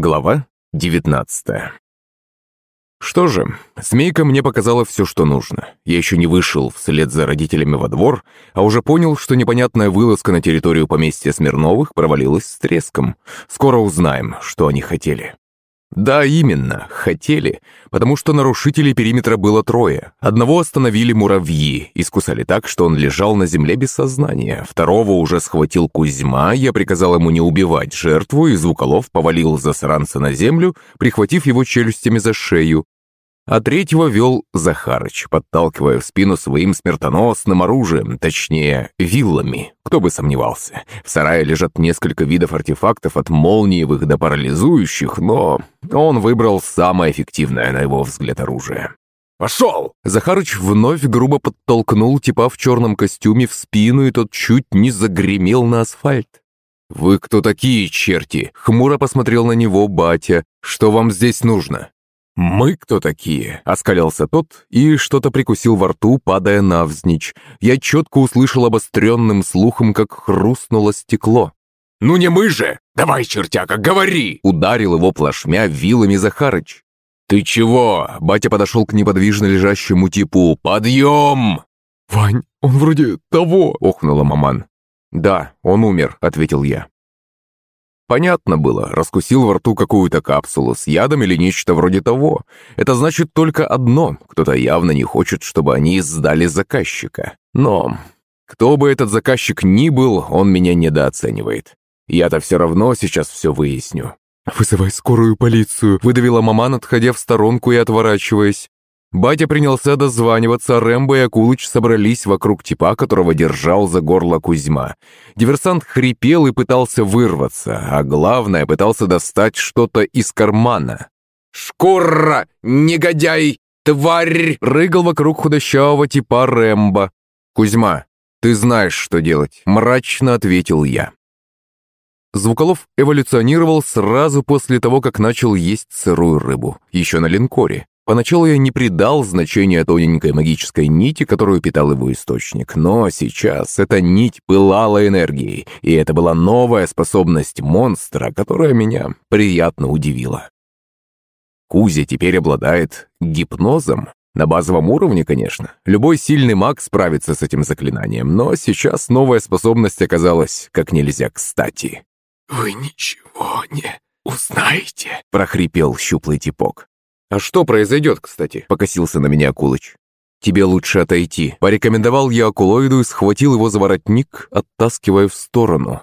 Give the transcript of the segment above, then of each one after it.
Глава 19 Что же, змейка мне показала все, что нужно. Я еще не вышел вслед за родителями во двор, а уже понял, что непонятная вылазка на территорию поместья Смирновых провалилась с треском. Скоро узнаем, что они хотели. Да, именно, хотели, потому что нарушителей периметра было трое. Одного остановили муравьи, искусали так, что он лежал на земле без сознания. Второго уже схватил Кузьма, я приказал ему не убивать жертву, и Звуколов повалил засранца на землю, прихватив его челюстями за шею а третьего вел Захарыч, подталкивая в спину своим смертоносным оружием, точнее, виллами. Кто бы сомневался. В сарае лежат несколько видов артефактов от молниевых до парализующих, но он выбрал самое эффективное, на его взгляд, оружие. «Пошел!» Захарыч вновь грубо подтолкнул типа в черном костюме в спину, и тот чуть не загремел на асфальт. «Вы кто такие, черти?» Хмуро посмотрел на него батя. «Что вам здесь нужно?» «Мы кто такие?» – оскалялся тот и что-то прикусил во рту, падая навзничь. Я четко услышал обостренным слухом, как хрустнуло стекло. «Ну не мы же! Давай, чертяка, говори!» – ударил его плашмя вилами Захарыч. «Ты чего?» – батя подошел к неподвижно лежащему типу. «Подъем!» «Вань, он вроде того!» – охнула маман. «Да, он умер», – ответил я. Понятно было, раскусил во рту какую-то капсулу с ядом или нечто вроде того. Это значит только одно, кто-то явно не хочет, чтобы они сдали заказчика. Но кто бы этот заказчик ни был, он меня недооценивает. Я-то все равно сейчас все выясню. «Вызывай скорую полицию», — выдавила маман, отходя в сторонку и отворачиваясь. Батя принялся дозваниваться, а Рэмбо и Акулыч собрались вокруг типа, которого держал за горло Кузьма. Диверсант хрипел и пытался вырваться, а главное, пытался достать что-то из кармана. «Шкура! Негодяй! Тварь!» рыгал вокруг худощавого типа Рэмбо. «Кузьма, ты знаешь, что делать», — мрачно ответил я. Звуколов эволюционировал сразу после того, как начал есть сырую рыбу, еще на линкоре. Поначалу я не придал значения тоненькой магической нити, которую питал его источник, но сейчас эта нить пылала энергией, и это была новая способность монстра, которая меня приятно удивила. Кузя теперь обладает гипнозом. На базовом уровне, конечно. Любой сильный маг справится с этим заклинанием, но сейчас новая способность оказалась как нельзя кстати. «Вы ничего не узнаете?» – прохрипел щуплый типок. «А что произойдет, кстати?» – покосился на меня Акулыч. «Тебе лучше отойти», – порекомендовал я Акулоиду и схватил его за воротник, оттаскивая в сторону.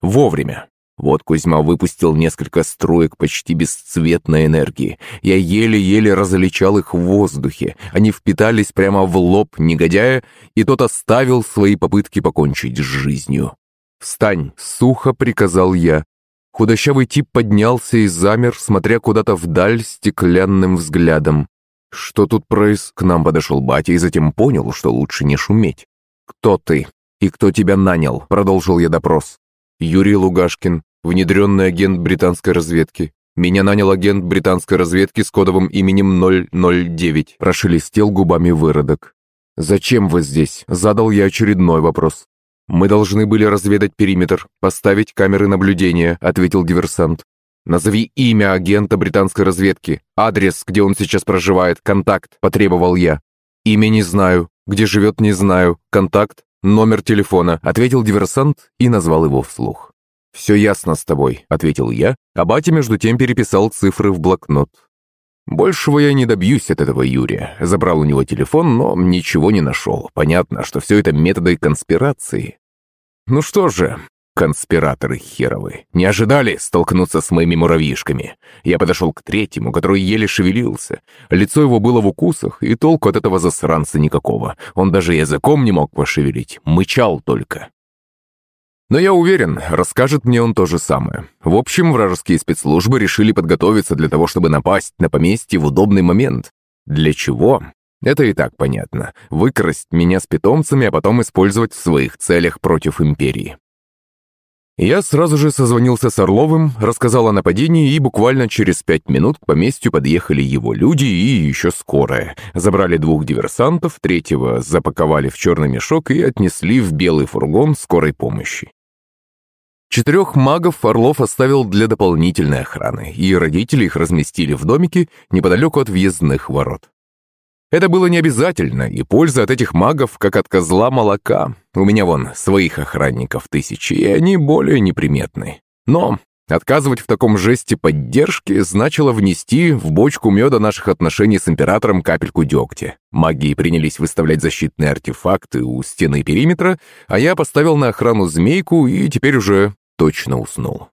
Вовремя. Вот Кузьма выпустил несколько строек почти бесцветной энергии. Я еле-еле различал их в воздухе. Они впитались прямо в лоб негодяя, и тот оставил свои попытки покончить с жизнью. «Встань!» — сухо приказал я. Худощавый тип поднялся и замер, смотря куда-то вдаль стеклянным взглядом. «Что тут проис...» К нам подошел батя и затем понял, что лучше не шуметь. «Кто ты? И кто тебя нанял?» Продолжил я допрос. «Юрий Лугашкин, внедренный агент британской разведки. Меня нанял агент британской разведки с кодовым именем 009», прошелестел губами выродок. «Зачем вы здесь?» Задал я очередной вопрос. «Мы должны были разведать периметр, поставить камеры наблюдения», — ответил диверсант. «Назови имя агента британской разведки, адрес, где он сейчас проживает, контакт», — потребовал я. «Имя не знаю, где живет не знаю, контакт, номер телефона», — ответил диверсант и назвал его вслух. «Все ясно с тобой», — ответил я, а батя между тем переписал цифры в блокнот. Большего я не добьюсь от этого Юрия. Забрал у него телефон, но ничего не нашел. Понятно, что все это методы конспирации. Ну что же, конспираторы херовы, не ожидали столкнуться с моими муравьишками. Я подошел к третьему, который еле шевелился. Лицо его было в укусах, и толку от этого засранца никакого. Он даже языком не мог пошевелить, мычал только. Но я уверен, расскажет мне он то же самое. В общем, вражеские спецслужбы решили подготовиться для того, чтобы напасть на поместье в удобный момент. Для чего? Это и так понятно. Выкрасть меня с питомцами, а потом использовать в своих целях против Империи. Я сразу же созвонился с Орловым, рассказал о нападении, и буквально через пять минут к поместью подъехали его люди и еще скорая. Забрали двух диверсантов, третьего запаковали в черный мешок и отнесли в белый фургон скорой помощи. Четырех магов Орлов оставил для дополнительной охраны, и родители их разместили в домике неподалеку от въездных ворот. Это было не обязательно, и польза от этих магов, как от козла молока. У меня вон своих охранников тысячи, и они более неприметны. Но отказывать в таком жесте поддержки значило внести в бочку меда наших отношений с императором капельку дегтя. Маги принялись выставлять защитные артефакты у стены периметра, а я поставил на охрану змейку и теперь уже точно уснул.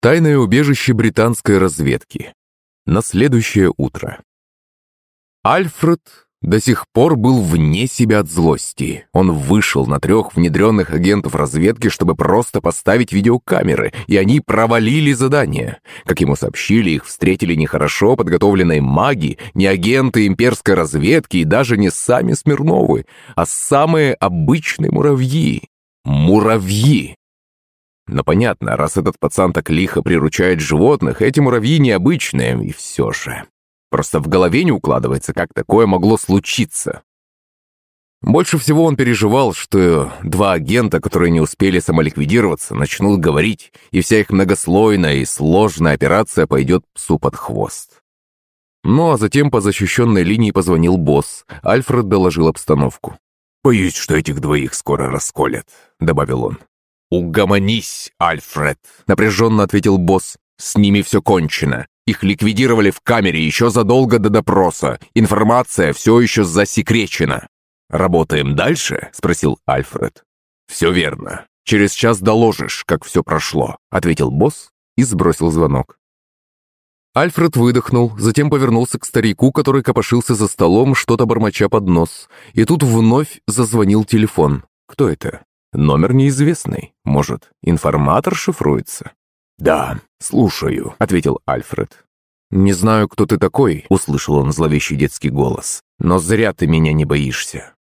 Тайное убежище британской разведки. На следующее утро. Альфред до сих пор был вне себя от злости. Он вышел на трех внедренных агентов разведки, чтобы просто поставить видеокамеры, и они провалили задание. Как ему сообщили, их встретили нехорошо подготовленные маги, не агенты имперской разведки и даже не сами Смирновы, а самые обычные муравьи. Муравьи! Но понятно, раз этот пацан так лихо приручает животных, эти муравьи необычные, и все же. Просто в голове не укладывается, как такое могло случиться. Больше всего он переживал, что два агента, которые не успели самоликвидироваться, начнут говорить, и вся их многослойная и сложная операция пойдет псу под хвост. Ну а затем по защищенной линии позвонил босс. Альфред доложил обстановку. «Боюсь, что этих двоих скоро расколят», — добавил он. «Угомонись, Альфред», — напряженно ответил босс. «С ними все кончено. Их ликвидировали в камере еще задолго до допроса. Информация все еще засекречена». «Работаем дальше?» — спросил Альфред. «Все верно. Через час доложишь, как все прошло», — ответил босс и сбросил звонок. Альфред выдохнул, затем повернулся к старику, который копошился за столом, что-то бормоча под нос. И тут вновь зазвонил телефон. Кто это? Номер неизвестный. Может, информатор шифруется? «Да, слушаю», — ответил Альфред. «Не знаю, кто ты такой», — услышал он зловещий детский голос. «Но зря ты меня не боишься».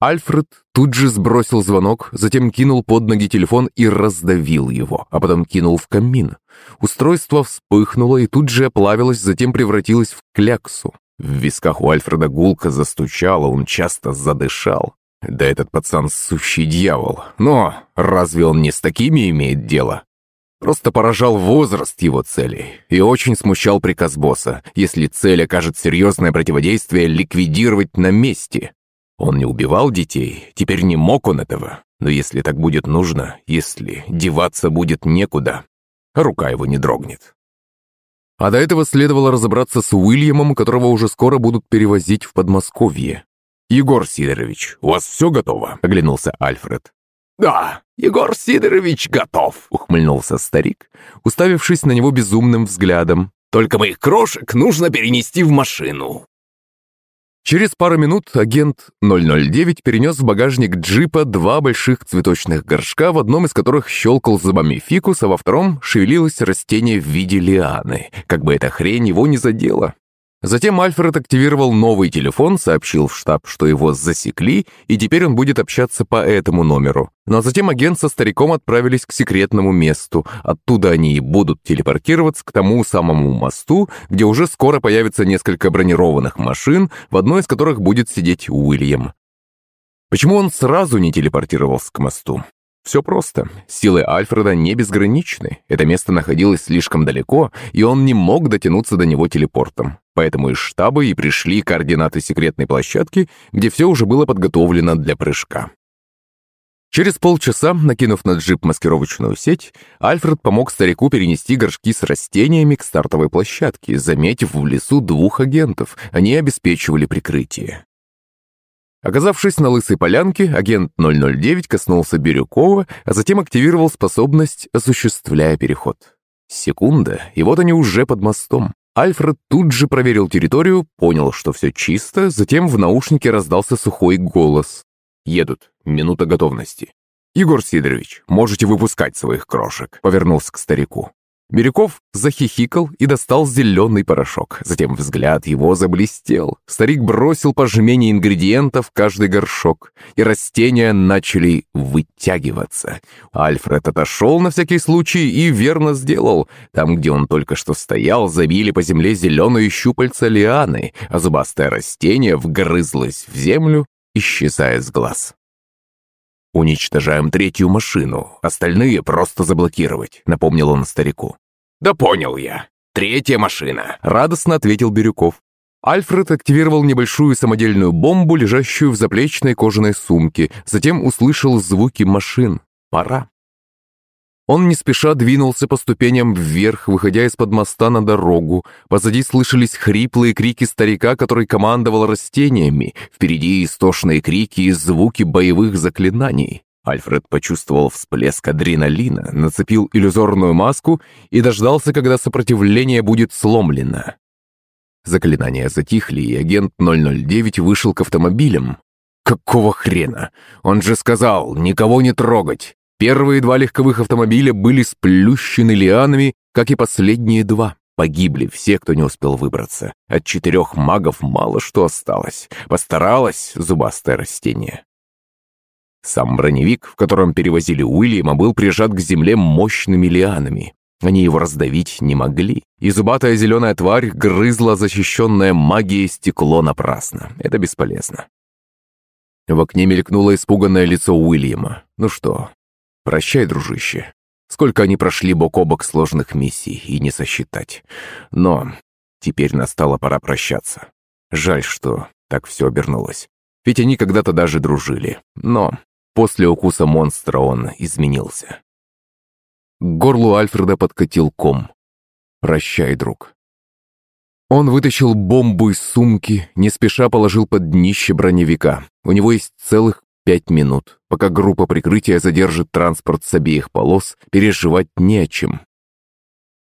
Альфред тут же сбросил звонок, затем кинул под ноги телефон и раздавил его, а потом кинул в камин. Устройство вспыхнуло и тут же оплавилось, затем превратилось в кляксу. В висках у Альфреда гулко застучало, он часто задышал. Да этот пацан сущий дьявол. Но разве он не с такими имеет дело? Просто поражал возраст его целей и очень смущал приказ босса, если цель окажет серьезное противодействие, ликвидировать на месте. Он не убивал детей, теперь не мог он этого. Но если так будет нужно, если деваться будет некуда, рука его не дрогнет. А до этого следовало разобраться с Уильямом, которого уже скоро будут перевозить в Подмосковье. «Егор Сидорович, у вас все готово?» — оглянулся Альфред. «Да, Егор Сидорович готов», — ухмыльнулся старик, уставившись на него безумным взглядом. «Только моих крошек нужно перенести в машину». Через пару минут агент 009 перенес в багажник джипа два больших цветочных горшка, в одном из которых щелкал зубами фикус, а во втором шевелилось растение в виде лианы, как бы эта хрень его не задела. Затем Альфред активировал новый телефон, сообщил в штаб, что его засекли, и теперь он будет общаться по этому номеру. Но затем агент со стариком отправились к секретному месту. Оттуда они и будут телепортироваться к тому самому мосту, где уже скоро появится несколько бронированных машин, в одной из которых будет сидеть Уильям. Почему он сразу не телепортировался к мосту? Все просто. Силы Альфреда не безграничны. Это место находилось слишком далеко, и он не мог дотянуться до него телепортом. Поэтому из штаба и пришли координаты секретной площадки, где все уже было подготовлено для прыжка. Через полчаса, накинув на джип маскировочную сеть, Альфред помог старику перенести горшки с растениями к стартовой площадке, заметив в лесу двух агентов. Они обеспечивали прикрытие. Оказавшись на лысой полянке, агент 009 коснулся Бирюкова, а затем активировал способность, осуществляя переход. Секунда, и вот они уже под мостом. Альфред тут же проверил территорию, понял, что все чисто, затем в наушнике раздался сухой голос. «Едут. Минута готовности». «Егор Сидорович, можете выпускать своих крошек», — повернулся к старику. Бирюков захихикал и достал зеленый порошок. Затем взгляд его заблестел. Старик бросил по жмене ингредиентов каждый горшок, и растения начали вытягиваться. Альфред отошел на всякий случай и верно сделал. Там, где он только что стоял, забили по земле зеленые щупальца лианы, а зубастое растение вгрызлось в землю, исчезая с глаз. «Уничтожаем третью машину, остальные просто заблокировать», — напомнил он старику. «Да понял я. Третья машина», — радостно ответил Бирюков. Альфред активировал небольшую самодельную бомбу, лежащую в заплечной кожаной сумке, затем услышал звуки машин. «Пора». Он не спеша двинулся по ступеням вверх, выходя из-под моста на дорогу. Позади слышались хриплые крики старика, который командовал растениями. Впереди истошные крики и звуки боевых заклинаний. Альфред почувствовал всплеск адреналина, нацепил иллюзорную маску и дождался, когда сопротивление будет сломлено. Заклинания затихли, и агент 009 вышел к автомобилям. «Какого хрена? Он же сказал, никого не трогать!» Первые два легковых автомобиля были сплющены лианами, как и последние два. Погибли все, кто не успел выбраться. От четырех магов мало что осталось. Постаралось зубастое растение. Сам броневик, в котором перевозили Уильяма, был прижат к земле мощными лианами. Они его раздавить не могли, и зубатая зеленая тварь грызла защищенное магией стекло напрасно. Это бесполезно. В окне мелькнуло испуганное лицо Уильяма. Ну что, Прощай, дружище. Сколько они прошли бок о бок сложных миссий, и не сосчитать. Но теперь настала пора прощаться. Жаль, что так все обернулось. Ведь они когда-то даже дружили. Но после укуса монстра он изменился. К горлу Альфреда подкатил ком. «Прощай, друг». Он вытащил бомбу из сумки, не спеша положил под днище броневика. У него есть целых Пять минут, пока группа прикрытия задержит транспорт с обеих полос, переживать не о чем.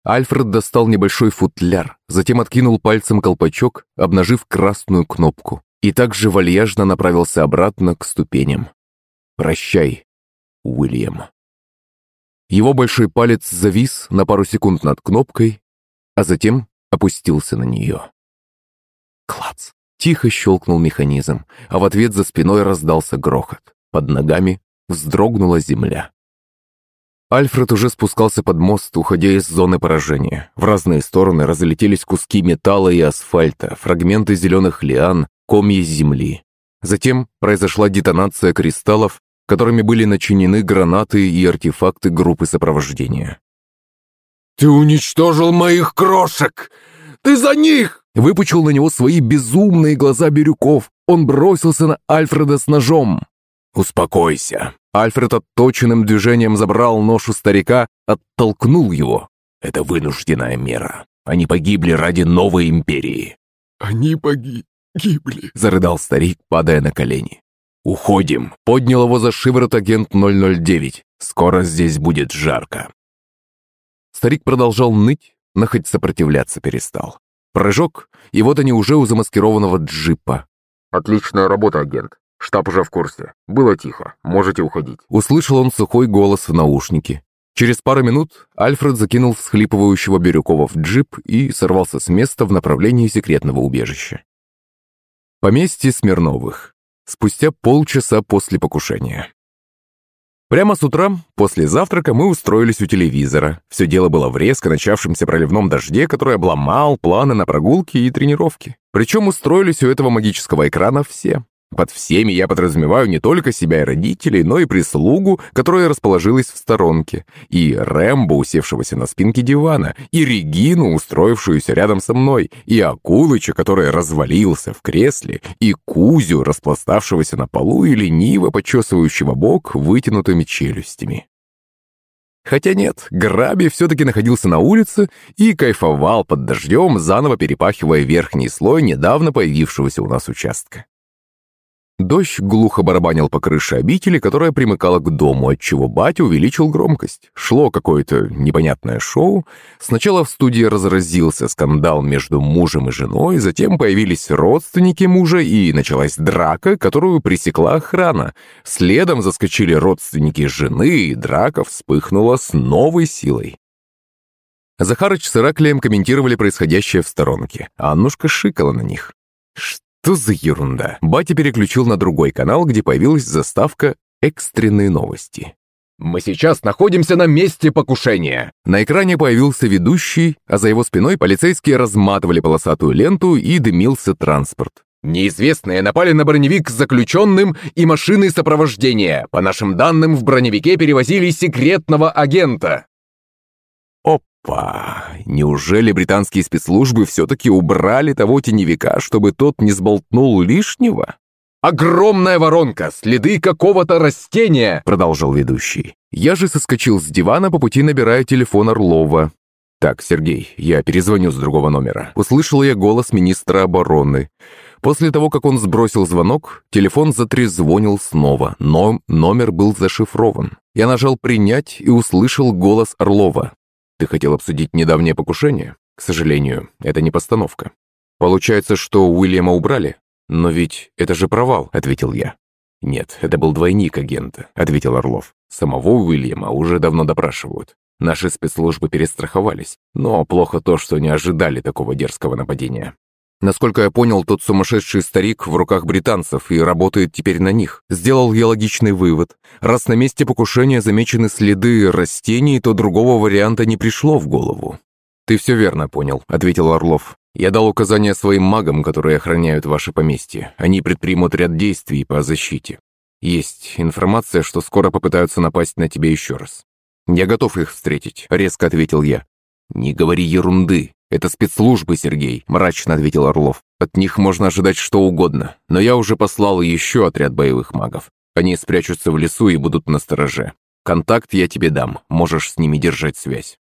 Альфред достал небольшой футляр, затем откинул пальцем колпачок, обнажив красную кнопку, и также вальяжно направился обратно к ступеням. «Прощай, Уильям». Его большой палец завис на пару секунд над кнопкой, а затем опустился на нее. Клац! Тихо щелкнул механизм, а в ответ за спиной раздался грохот. Под ногами вздрогнула земля. Альфред уже спускался под мост, уходя из зоны поражения. В разные стороны разлетелись куски металла и асфальта, фрагменты зеленых лиан, комья земли. Затем произошла детонация кристаллов, которыми были начинены гранаты и артефакты группы сопровождения. «Ты уничтожил моих крошек! Ты за них!» Выпучил на него свои безумные глаза Бирюков. Он бросился на Альфреда с ножом. «Успокойся!» Альфред отточенным движением забрал нож у старика, оттолкнул его. «Это вынужденная мера. Они погибли ради новой империи». «Они погибли», — зарыдал старик, падая на колени. «Уходим!» — поднял его за шиворот агент 009. «Скоро здесь будет жарко». Старик продолжал ныть, но хоть сопротивляться перестал. Прыжок, и вот они уже у замаскированного джипа. «Отличная работа, агент. Штаб уже в курсе. Было тихо. Можете уходить». Услышал он сухой голос в наушнике. Через пару минут Альфред закинул всхлипывающего Бирюкова в джип и сорвался с места в направлении секретного убежища. Поместье Смирновых. Спустя полчаса после покушения. Прямо с утра, после завтрака, мы устроились у телевизора. Все дело было в резко начавшемся проливном дожде, который обломал планы на прогулки и тренировки. Причем устроились у этого магического экрана все. Под всеми я подразумеваю не только себя и родителей, но и прислугу, которая расположилась в сторонке, и Рэмбо, усевшегося на спинке дивана, и Регину, устроившуюся рядом со мной, и Акулыча, который развалился в кресле, и Кузю, распластавшегося на полу и лениво почесывающего бок вытянутыми челюстями. Хотя нет, Граби все-таки находился на улице и кайфовал под дождем, заново перепахивая верхний слой недавно появившегося у нас участка. Дождь глухо барабанил по крыше обители, которая примыкала к дому, отчего батя увеличил громкость. Шло какое-то непонятное шоу. Сначала в студии разразился скандал между мужем и женой, затем появились родственники мужа, и началась драка, которую пресекла охрана. Следом заскочили родственники жены, и драка вспыхнула с новой силой. Захарыч с Ираклием комментировали происходящее в сторонке, а Аннушка шикала на них. Что за ерунда? Батя переключил на другой канал, где появилась заставка «Экстренные новости». «Мы сейчас находимся на месте покушения!» На экране появился ведущий, а за его спиной полицейские разматывали полосатую ленту и дымился транспорт. Неизвестные напали на броневик с заключенным и машиной сопровождения. По нашим данным, в броневике перевозили секретного агента. Опа! Неужели британские спецслужбы все-таки убрали того теневика, чтобы тот не сболтнул лишнего? «Огромная воронка! Следы какого-то растения!» — продолжил ведущий. Я же соскочил с дивана по пути, набирая телефон Орлова. «Так, Сергей, я перезвоню с другого номера». Услышал я голос министра обороны. После того, как он сбросил звонок, телефон затрезвонил снова, но номер был зашифрован. Я нажал «принять» и услышал голос Орлова. «Ты хотел обсудить недавнее покушение? К сожалению, это не постановка. Получается, что Уильяма убрали? «Но ведь это же провал», — ответил я. «Нет, это был двойник агента», — ответил Орлов. «Самого Уильяма уже давно допрашивают. Наши спецслужбы перестраховались, но плохо то, что не ожидали такого дерзкого нападения. Насколько я понял, тот сумасшедший старик в руках британцев и работает теперь на них. Сделал я логичный вывод. Раз на месте покушения замечены следы растений, то другого варианта не пришло в голову. «Ты все верно понял», — ответил Орлов. Я дал указания своим магам, которые охраняют ваше поместье. Они предпримут ряд действий по защите. Есть информация, что скоро попытаются напасть на тебя еще раз. Я готов их встретить», — резко ответил я. «Не говори ерунды. Это спецслужбы, Сергей», — мрачно ответил Орлов. «От них можно ожидать что угодно, но я уже послал еще отряд боевых магов. Они спрячутся в лесу и будут на стороже. Контакт я тебе дам, можешь с ними держать связь».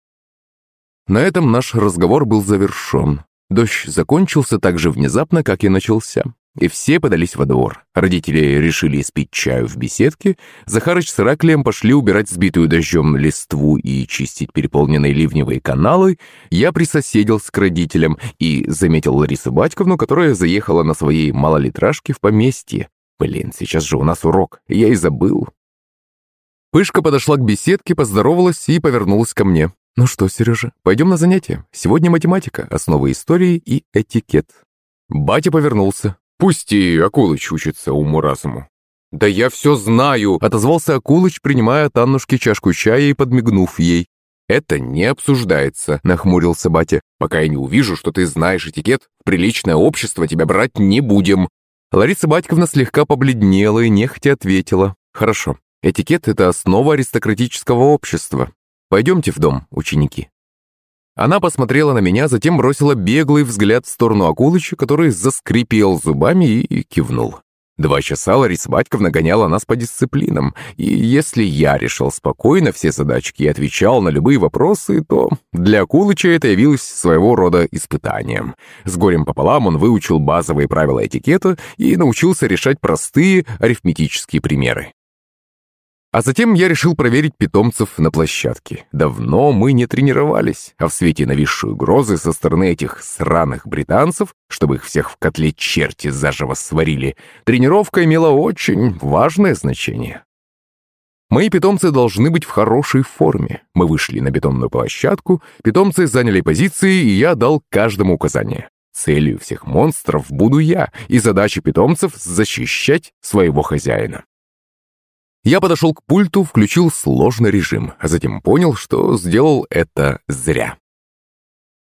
На этом наш разговор был завершен. Дождь закончился так же внезапно, как и начался. И все подались во двор. Родители решили испить чаю в беседке. Захарыч с Ираклием пошли убирать сбитую дождем листву и чистить переполненные ливневые каналы. Я присоседился к родителям и заметил Ларису Батьковну, которая заехала на своей малолитражке в поместье. Блин, сейчас же у нас урок, я и забыл. Пышка подошла к беседке, поздоровалась и повернулась ко мне. «Ну что, Сережа, пойдем на занятия. Сегодня математика, основы истории и этикет». Батя повернулся. «Пусть и Акулыч учится уму-разуму». «Да я все знаю!» — отозвался Акулыч, принимая от Аннушки чашку чая и подмигнув ей. «Это не обсуждается», — нахмурился батя. «Пока я не увижу, что ты знаешь этикет, приличное общество тебя брать не будем». Лариса Батьковна слегка побледнела и нехотя ответила. «Хорошо, этикет — это основа аристократического общества. Пойдемте в дом, ученики». Она посмотрела на меня, затем бросила беглый взгляд в сторону Акулыча, который заскрипел зубами и кивнул. Два часа Лариса Батьковна гоняла нас по дисциплинам, и если я решил спокойно все задачки и отвечал на любые вопросы, то для Акулыча это явилось своего рода испытанием. С горем пополам он выучил базовые правила этикета и научился решать простые арифметические примеры. А затем я решил проверить питомцев на площадке. Давно мы не тренировались, а в свете нависшей угрозы со стороны этих сраных британцев, чтобы их всех в котле черти заживо сварили, тренировка имела очень важное значение. Мои питомцы должны быть в хорошей форме. Мы вышли на бетонную площадку, питомцы заняли позиции, и я дал каждому указание. Целью всех монстров буду я, и задача питомцев — защищать своего хозяина. Я подошел к пульту, включил сложный режим, а затем понял, что сделал это зря.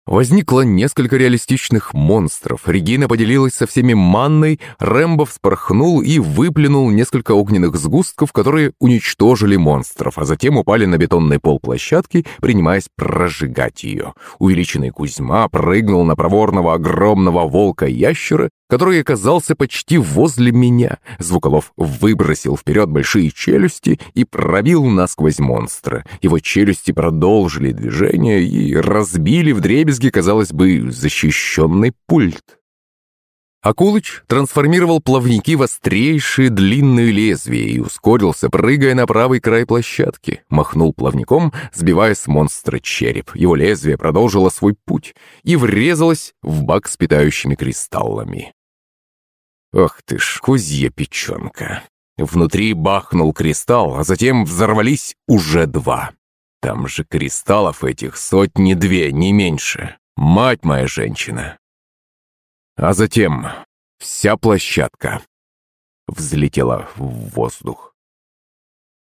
Возникло несколько реалистичных монстров. Регина поделилась со всеми манной, Рэмбо вспорхнул и выплюнул несколько огненных сгустков, которые уничтожили монстров, а затем упали на бетонный пол площадки, принимаясь прожигать ее. Увеличенный Кузьма прыгнул на проворного огромного волка-ящера, который оказался почти возле меня. Звуколов выбросил вперед большие челюсти и пробил насквозь монстра. Его челюсти продолжили движение и разбили вдребезги, казалось бы, защищенный пульт. Акулыч трансформировал плавники в острейшие длинные лезвия и ускорился, прыгая на правый край площадки. Махнул плавником, сбивая с монстра череп. Его лезвие продолжило свой путь и врезалось в бак с питающими кристаллами. Ох ты ж, кузья печенка. Внутри бахнул кристалл, а затем взорвались уже два. Там же кристаллов этих сотни-две, не меньше. Мать моя женщина. А затем вся площадка взлетела в воздух.